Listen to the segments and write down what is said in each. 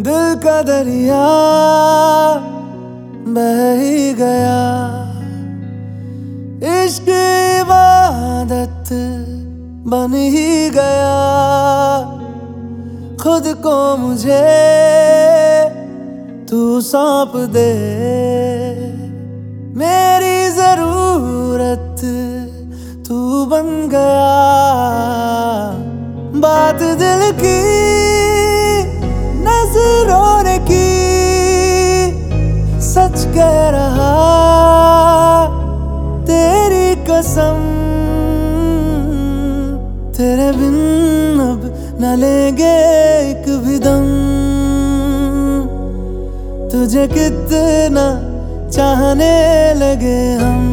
दिल का दरिया बह ही गया। इश्क इबादत बन ही गया। खुद को मुझे तू सौंप दे। मेरी ज़रूरत तू बन गया। बात दिल की अब न लेंगे एक भी दम। तुझे कितना चाहने लगे हम।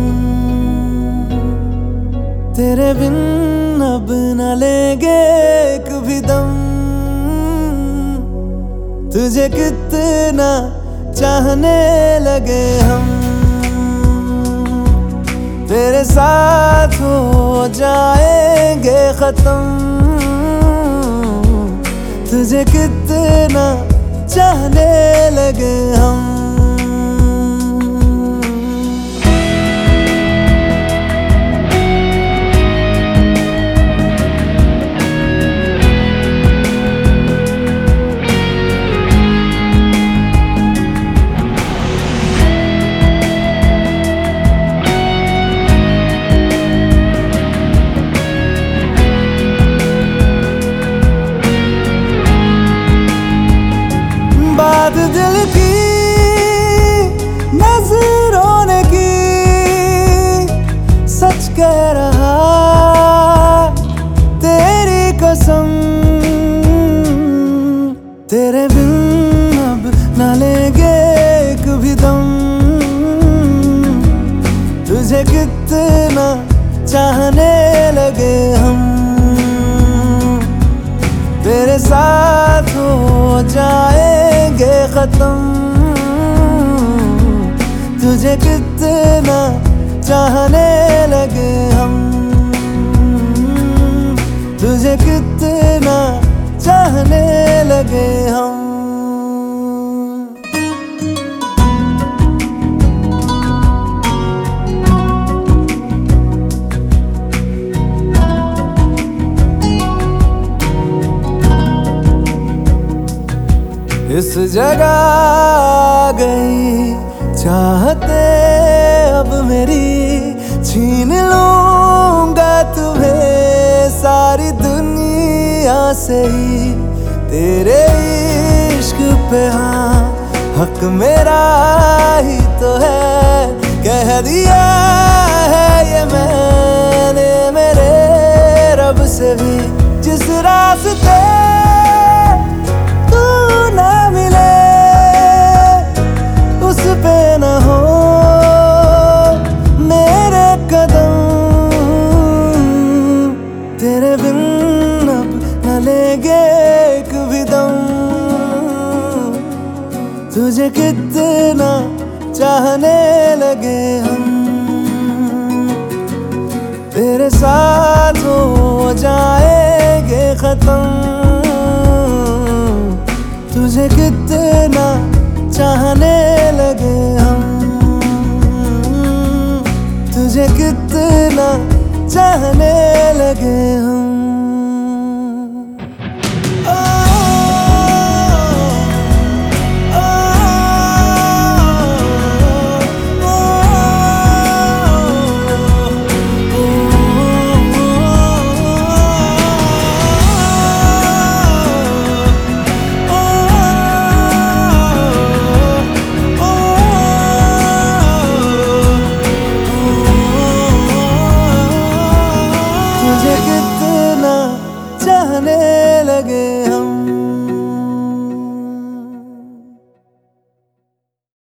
तेरे बिन अब न लेंगे एक भी दम। तुझे कितना चाहने लगे हम। तेरे साथ हो जाएँगे खत्म। तुझे कितना चाहने लगे हम। रहा तेरी कसम। तेरे बिन अब न तुझे कितना चाहने लगे हम। तेरे साथ हो जाएँगे खत्म। तुझे कितना चाहने लगे हम। तुझे कितना चाहने लगे हम। इस जगह गई चाहते अब मेरी छीन लूँगा तुम्हें सारी दुनिया से ही। तेरे इश्क पे हाँ हक मेरा ही तो है। कह दिया तुझे कितना चाहने लगे हम। तेरे साथ हो जाएँगे खत्म। तुझे कितना चाहने लगे हम। तुझे कितना चाहने लगे हम। कहने लगे हम